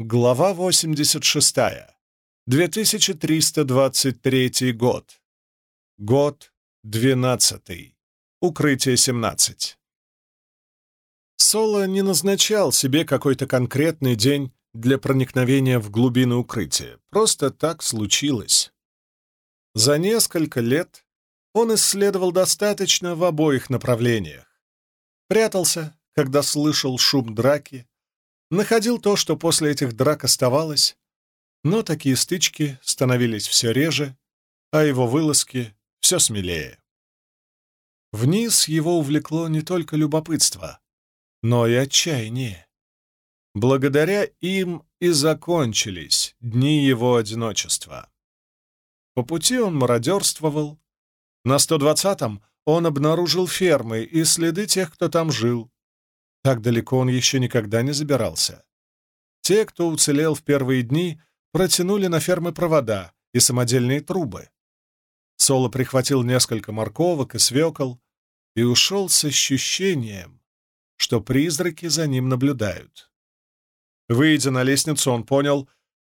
Глава 86. 2323 год. Год 12. Укрытие 17. Соло не назначал себе какой-то конкретный день для проникновения в глубины укрытия. Просто так случилось. За несколько лет он исследовал достаточно в обоих направлениях. Прятался, когда слышал шум драки, находил то, что после этих драк оставалось, но такие стычки становились все реже, а его вылазки все смелее. Вниз его увлекло не только любопытство, но и отчаяние. Благодаря им и закончились дни его одиночества. По пути он мародерствовал. На 120-м он обнаружил фермы и следы тех, кто там жил. Так далеко он еще никогда не забирался. Те, кто уцелел в первые дни, протянули на фермы провода и самодельные трубы. Соло прихватил несколько морковок и свекол и ушел с ощущением, что призраки за ним наблюдают. Выйдя на лестницу, он понял,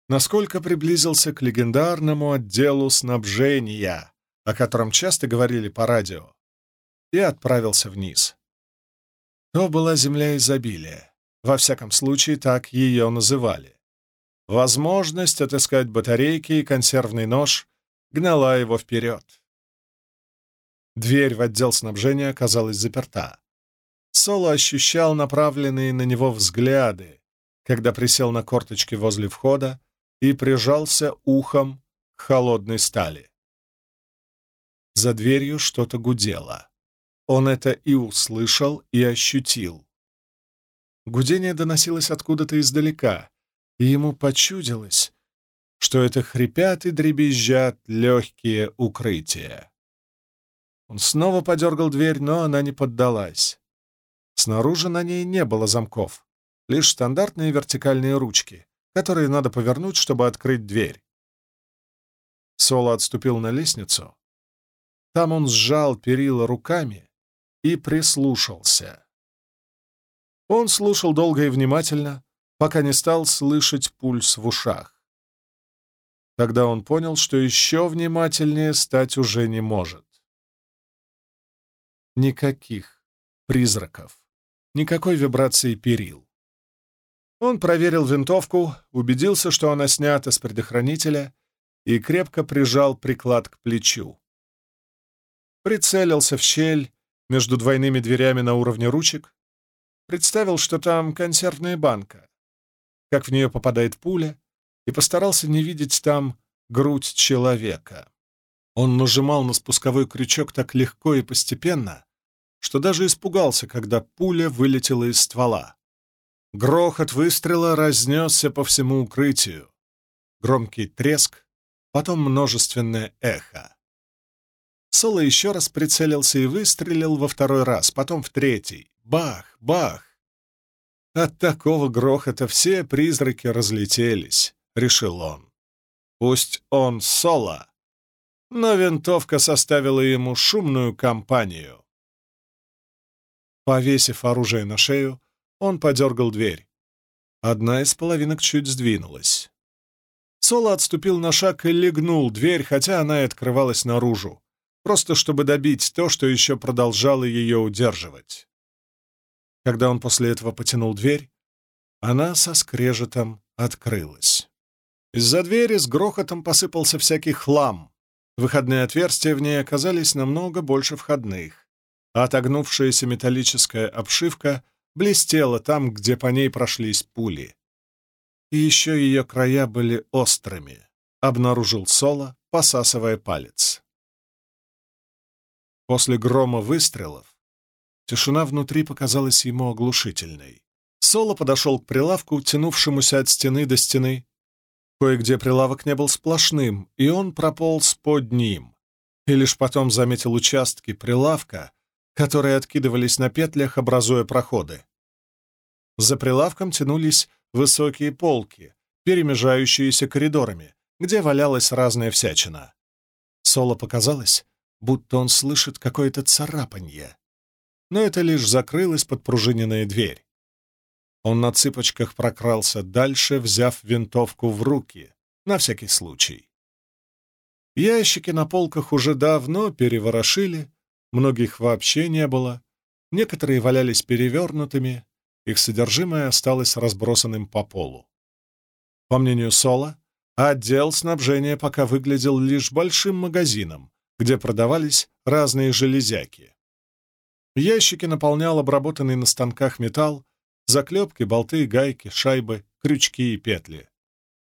насколько приблизился к легендарному отделу снабжения, о котором часто говорили по радио, и отправился вниз. То была земля изобилия. Во всяком случае, так ее называли. Возможность отыскать батарейки и консервный нож гнала его вперед. Дверь в отдел снабжения оказалась заперта. Соло ощущал направленные на него взгляды, когда присел на корточки возле входа и прижался ухом к холодной стали. За дверью что-то гудело. Он это и услышал, и ощутил. Гудение доносилось откуда-то издалека, и ему почудилось, что это хрипят и дребезжат легкие укрытия. Он снова подергал дверь, но она не поддалась. Снаружи на ней не было замков, лишь стандартные вертикальные ручки, которые надо повернуть, чтобы открыть дверь. Соло отступил на лестницу. Там он сжал перила руками и прислушался. Он слушал долго и внимательно, пока не стал слышать пульс в ушах. Тогда он понял, что еще внимательнее стать уже не может. Никаких призраков, никакой вибрации перил. Он проверил винтовку, убедился, что она снята с предохранителя, и крепко прижал приклад к плечу. Прицелился в щель между двойными дверями на уровне ручек, представил, что там консервная банка, как в нее попадает пуля, и постарался не видеть там грудь человека. Он нажимал на спусковой крючок так легко и постепенно, что даже испугался, когда пуля вылетела из ствола. Грохот выстрела разнесся по всему укрытию. Громкий треск, потом множественное эхо. Соло еще раз прицелился и выстрелил во второй раз, потом в третий. Бах! Бах! От такого грохота все призраки разлетелись, — решил он. Пусть он Соло, но винтовка составила ему шумную компанию. Повесив оружие на шею, он подергал дверь. Одна из половинок чуть сдвинулась. Соло отступил на шаг и легнул дверь, хотя она и открывалась наружу просто чтобы добить то, что еще продолжало ее удерживать. Когда он после этого потянул дверь, она со скрежетом открылась. Из-за двери с грохотом посыпался всякий хлам. Выходные отверстия в ней оказались намного больше входных, а отогнувшаяся металлическая обшивка блестела там, где по ней прошлись пули. И еще ее края были острыми, обнаружил Соло, посасывая палец. После грома выстрелов тишина внутри показалась ему оглушительной. Соло подошел к прилавку, тянувшемуся от стены до стены. Кое-где прилавок не был сплошным, и он прополз под ним. И лишь потом заметил участки прилавка, которые откидывались на петлях, образуя проходы. За прилавком тянулись высокие полки, перемежающиеся коридорами, где валялась разная всячина. Соло показалось, будто он слышит какое-то царапанье. Но это лишь закрылась подпружиненная дверь. Он на цыпочках прокрался дальше, взяв винтовку в руки, на всякий случай. Ящики на полках уже давно переворошили, многих вообще не было, некоторые валялись перевернутыми, их содержимое осталось разбросанным по полу. По мнению Сола, отдел снабжения пока выглядел лишь большим магазином, где продавались разные железяки. Ящики наполнял обработанный на станках металл, заклепки, болты, гайки, шайбы, крючки и петли.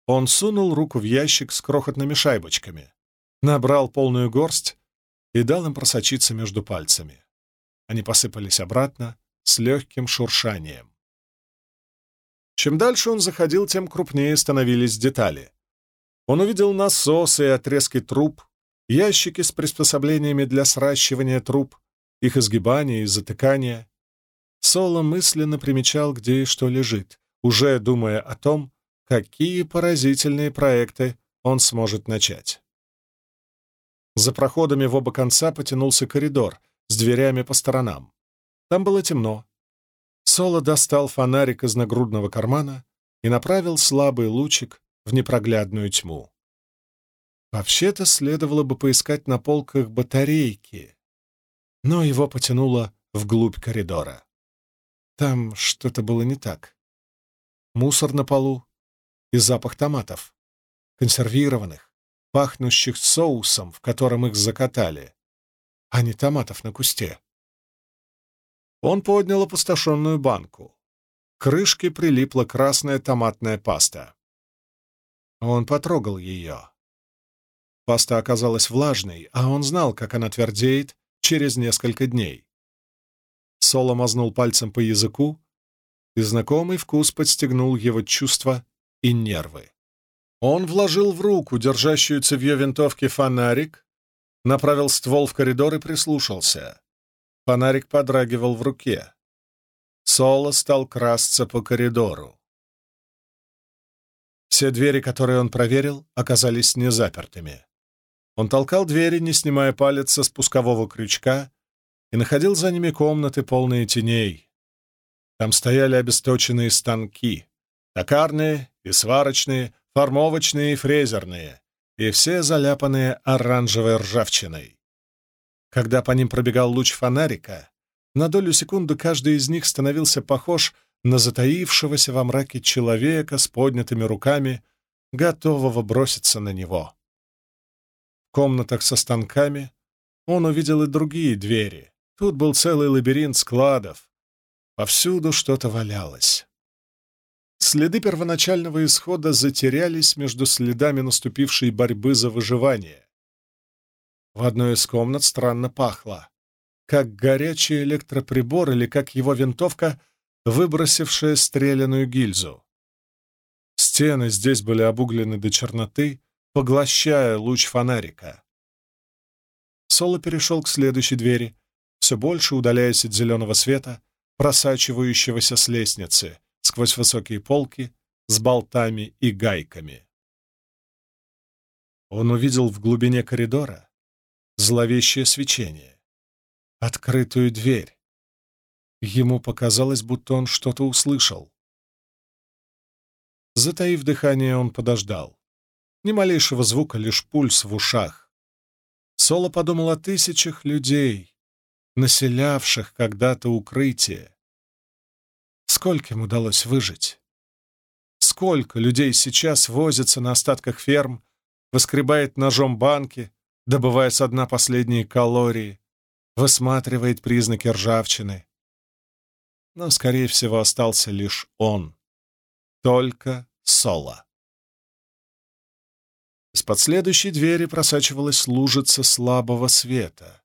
Он сунул руку в ящик с крохотными шайбочками, набрал полную горсть и дал им просочиться между пальцами. Они посыпались обратно с легким шуршанием. Чем дальше он заходил, тем крупнее становились детали. Он увидел насосы и отрезки труб, ящики с приспособлениями для сращивания труб, их изгибания и затыкания. Соло мысленно примечал, где и что лежит, уже думая о том, какие поразительные проекты он сможет начать. За проходами в оба конца потянулся коридор с дверями по сторонам. Там было темно. Соло достал фонарик из нагрудного кармана и направил слабый лучик в непроглядную тьму. Вообще-то следовало бы поискать на полках батарейки, но его потянуло вглубь коридора. Там что-то было не так. Мусор на полу и запах томатов, консервированных, пахнущих соусом, в котором их закатали, а не томатов на кусте. Он поднял опустошенную банку. К крышке прилипла красная томатная паста. Он потрогал ее. Паста оказалась влажной, а он знал, как она твердеет через несколько дней. Соло мазнул пальцем по языку, и знакомый вкус подстегнул его чувства и нервы. Он вложил в руку, держащую цевьё винтовки, фонарик, направил ствол в коридор и прислушался. Фонарик подрагивал в руке. Соло стал красться по коридору. Все двери, которые он проверил, оказались незапертыми. Он толкал двери, не снимая палец со спускового крючка, и находил за ними комнаты, полные теней. Там стояли обесточенные станки, токарные и сварочные, формовочные и фрезерные, и все заляпанные оранжевой ржавчиной. Когда по ним пробегал луч фонарика, на долю секунды каждый из них становился похож на затаившегося во мраке человека с поднятыми руками, готового броситься на него комнатах со станками он увидел и другие двери. Тут был целый лабиринт складов. Повсюду что-то валялось. Следы первоначального исхода затерялись между следами наступившей борьбы за выживание. В одной из комнат странно пахло, как горячий электроприбор или как его винтовка, выбросившая стреляную гильзу. Стены здесь были обуглены до черноты, поглощая луч фонарика. Соло перешел к следующей двери, все больше удаляясь от зеленого света, просачивающегося с лестницы, сквозь высокие полки, с болтами и гайками. Он увидел в глубине коридора зловещее свечение, открытую дверь. Ему показалось, будто он что-то услышал. Затаив дыхание, он подождал. Ни малейшего звука, лишь пульс в ушах. Соло подумал о тысячах людей, населявших когда-то укрытие. Скольким удалось выжить? Сколько людей сейчас возится на остатках ферм, выскребает ножом банки, добывая со дна последние калории, высматривает признаки ржавчины. Но, скорее всего, остался лишь он. Только Соло. Из-под следующей двери просачивалась лужица слабого света.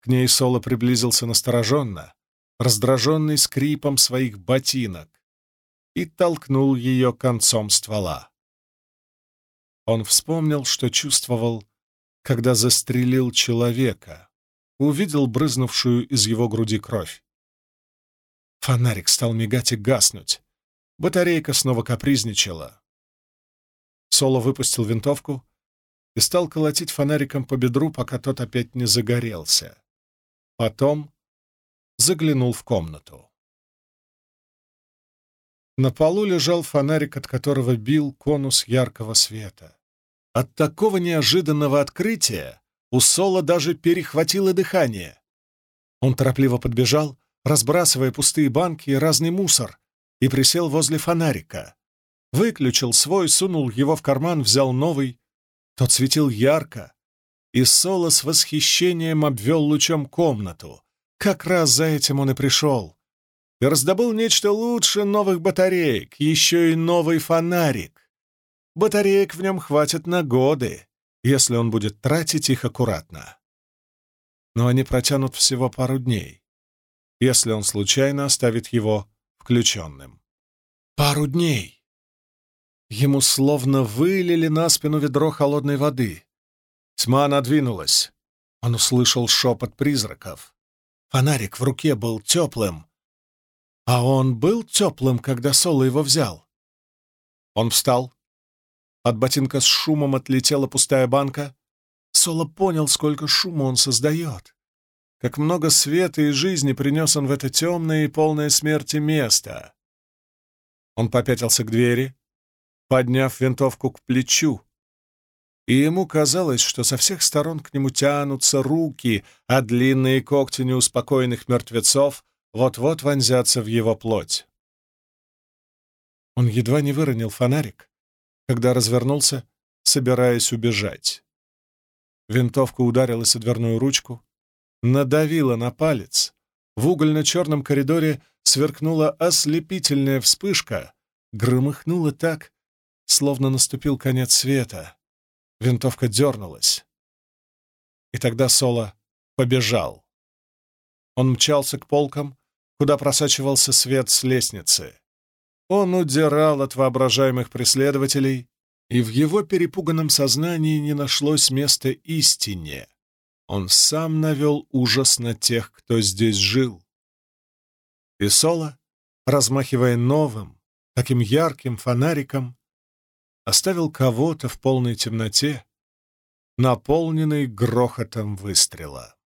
К ней Соло приблизился настороженно, раздраженный скрипом своих ботинок, и толкнул ее концом ствола. Он вспомнил, что чувствовал, когда застрелил человека, увидел брызнувшую из его груди кровь. Фонарик стал мигать и гаснуть. Батарейка снова капризничала. Соло выпустил винтовку и стал колотить фонариком по бедру, пока тот опять не загорелся. Потом заглянул в комнату. На полу лежал фонарик, от которого бил конус яркого света. От такого неожиданного открытия у Соло даже перехватило дыхание. Он торопливо подбежал, разбрасывая пустые банки и разный мусор, и присел возле фонарика. Выключил свой, сунул его в карман, взял новый. Тот светил ярко, и Соло с восхищением обвел лучом комнату. Как раз за этим он и пришел. И раздобыл нечто лучше новых батареек, еще и новый фонарик. Батареек в нем хватит на годы, если он будет тратить их аккуратно. Но они протянут всего пару дней, если он случайно оставит его включенным. Пару дней! Ему словно вылили на спину ведро холодной воды. Тьма надвинулась. Он услышал шепот призраков. Фонарик в руке был теплым. А он был теплым, когда Соло его взял. Он встал. От ботинка с шумом отлетела пустая банка. Соло понял, сколько шума он создает. Как много света и жизни принес он в это темное и полное смерти место. Он попятился к двери, подняв винтовку к плечу, и ему казалось, что со всех сторон к нему тянутся руки, а длинные когти неуспокоенных мертвецов вот-вот вонзятся в его плоть. Он едва не выронил фонарик, когда развернулся, собираясь убежать. Винтовка ударилась о дверную ручку, надавила на палец. В угольно-черном коридоре сверкнула ослепительная вспышка, громыхнула так, словно наступил конец света. Винтовка дернулась. И тогда Соло побежал. Он мчался к полкам, куда просачивался свет с лестницы. Он удирал от воображаемых преследователей, и в его перепуганном сознании не нашлось места истине. Он сам навел ужас на тех, кто здесь жил. И Соло, размахивая новым, таким ярким фонариком, оставил кого-то в полной темноте, наполненной грохотом выстрела.